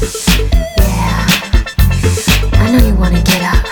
Yeah. I know you wanna get up.